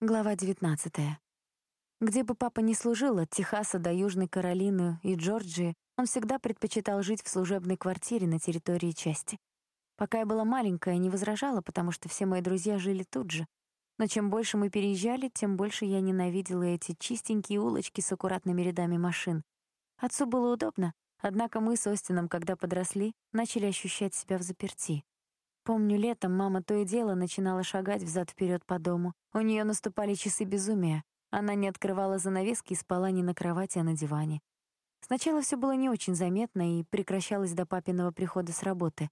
Глава 19. Где бы папа ни служил, от Техаса до Южной Каролины и Джорджии, он всегда предпочитал жить в служебной квартире на территории части. Пока я была маленькая, не возражала, потому что все мои друзья жили тут же. Но чем больше мы переезжали, тем больше я ненавидела эти чистенькие улочки с аккуратными рядами машин. Отцу было удобно, однако мы с Остином, когда подросли, начали ощущать себя в заперти. Помню, летом мама то и дело начинала шагать взад вперед по дому. У нее наступали часы безумия. Она не открывала занавески и спала не на кровати, а на диване. Сначала все было не очень заметно и прекращалось до папиного прихода с работы.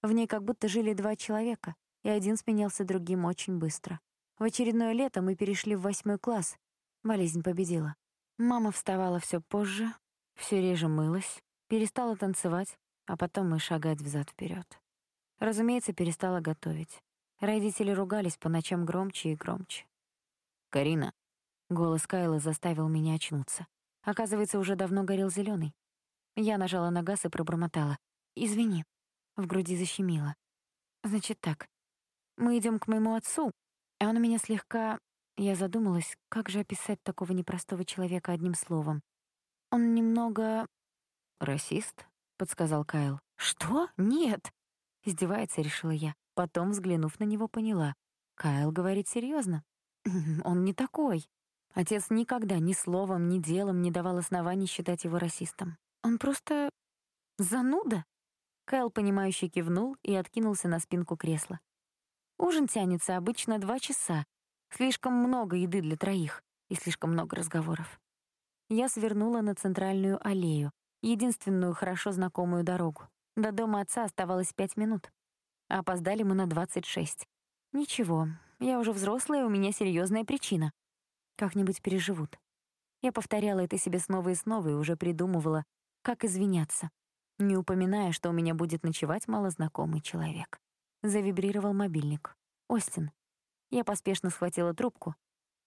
В ней как будто жили два человека, и один сменялся другим очень быстро. В очередное лето мы перешли в восьмой класс. Болезнь победила. Мама вставала все позже, все реже мылась, перестала танцевать, а потом мы шагать взад вперед. Разумеется, перестала готовить. Родители ругались по ночам громче и громче. «Карина». Голос Кайла заставил меня очнуться. Оказывается, уже давно горел зеленый. Я нажала на газ и пробормотала. «Извини». В груди защемило. «Значит так. Мы идем к моему отцу, а он меня слегка...» Я задумалась, как же описать такого непростого человека одним словом. Он немного... «Расист?» — подсказал Кайл. «Что? Нет!» Издевается, решила я. Потом, взглянув на него, поняла. Кайл говорит серьезно. Он не такой. Отец никогда ни словом, ни делом не давал оснований считать его расистом. Он просто... зануда. Кайл, понимающе кивнул и откинулся на спинку кресла. Ужин тянется обычно два часа. Слишком много еды для троих и слишком много разговоров. Я свернула на центральную аллею, единственную хорошо знакомую дорогу. До дома отца оставалось пять минут. Опоздали мы на двадцать шесть. Ничего, я уже взрослая, у меня серьезная причина. Как-нибудь переживут. Я повторяла это себе снова и снова и уже придумывала, как извиняться, не упоминая, что у меня будет ночевать малознакомый человек. Завибрировал мобильник. Остин. Я поспешно схватила трубку.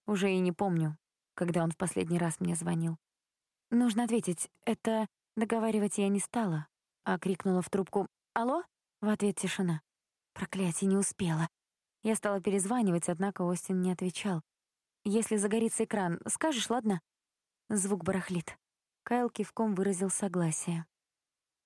Уже и не помню, когда он в последний раз мне звонил. Нужно ответить. Это договаривать я не стала а крикнула в трубку «Алло?» В ответ тишина. Проклятие, не успела. Я стала перезванивать, однако Остин не отвечал. «Если загорится экран, скажешь, ладно?» Звук барахлит. Кайл кивком выразил согласие.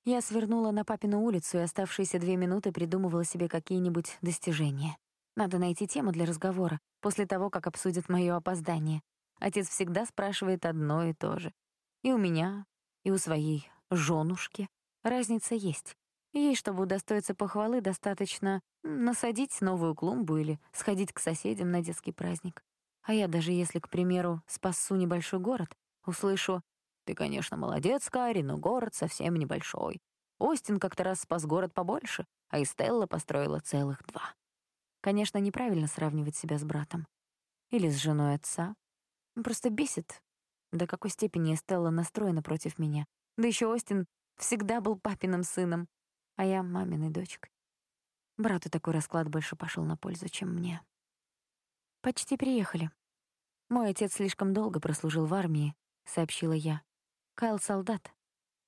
Я свернула на папину улицу и оставшиеся две минуты придумывала себе какие-нибудь достижения. Надо найти тему для разговора, после того, как обсудят моё опоздание. Отец всегда спрашивает одно и то же. И у меня, и у своей жёнушки. Разница есть. Ей, чтобы удостоиться похвалы, достаточно насадить новую клумбу или сходить к соседям на детский праздник. А я даже если, к примеру, спасу небольшой город, услышу «Ты, конечно, молодец, Кари, но город совсем небольшой. Остин как-то раз спас город побольше, а Эстелла построила целых два». Конечно, неправильно сравнивать себя с братом. Или с женой отца. Просто бесит, до какой степени Эстелла настроена против меня. Да еще Остин Всегда был папиным сыном, а я маминой дочкой. Брату такой расклад больше пошел на пользу, чем мне. «Почти приехали. Мой отец слишком долго прослужил в армии», — сообщила я. «Кайл — солдат.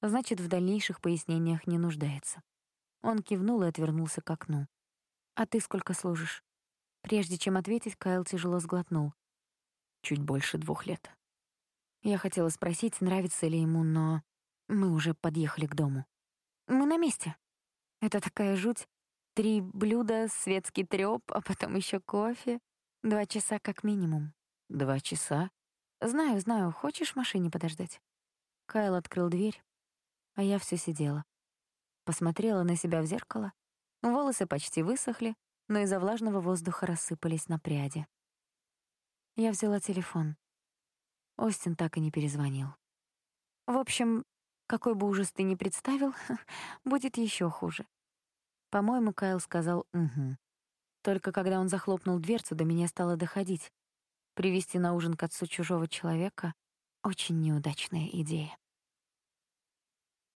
Значит, в дальнейших пояснениях не нуждается». Он кивнул и отвернулся к окну. «А ты сколько служишь?» Прежде чем ответить, Кайл тяжело сглотнул. «Чуть больше двух лет». Я хотела спросить, нравится ли ему, но мы уже подъехали к дому. Мы на месте. Это такая жуть. Три блюда, светский трёп, а потом еще кофе. Два часа как минимум. Два часа? Знаю, знаю. Хочешь в машине подождать? Кайл открыл дверь, а я все сидела. Посмотрела на себя в зеркало. Волосы почти высохли, но из-за влажного воздуха рассыпались на пряди. Я взяла телефон. Остин так и не перезвонил. В общем, какой бы ужас ты ни представил, будет еще хуже. По-моему, Кайл сказал «угу». Только когда он захлопнул дверцу, до меня стало доходить. Привести на ужин к отцу чужого человека — очень неудачная идея.